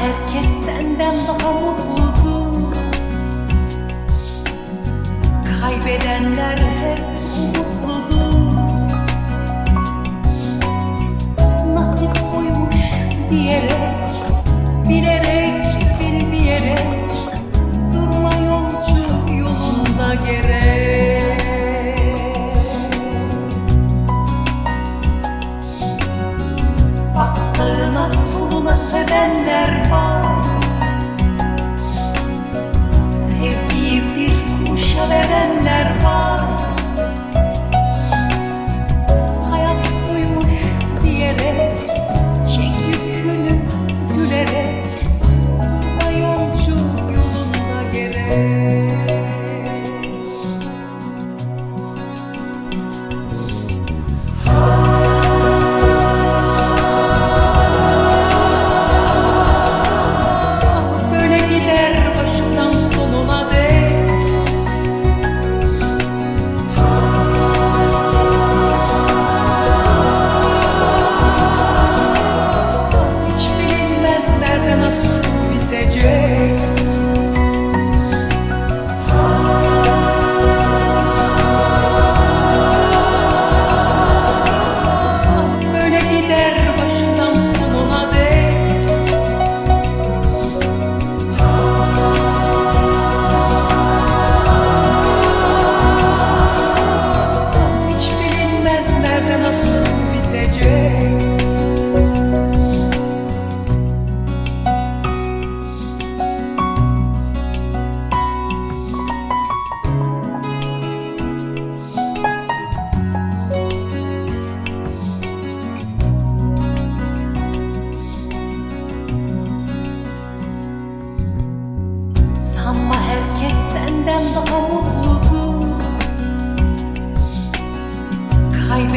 herkes senden daha mutludu Kaybedenler hep umutludu Nasip buymuş diyerek Bilerek bilmeyerek Durma yolcu yolunda gerek. Bak sağına soluna sen vender por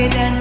bigger than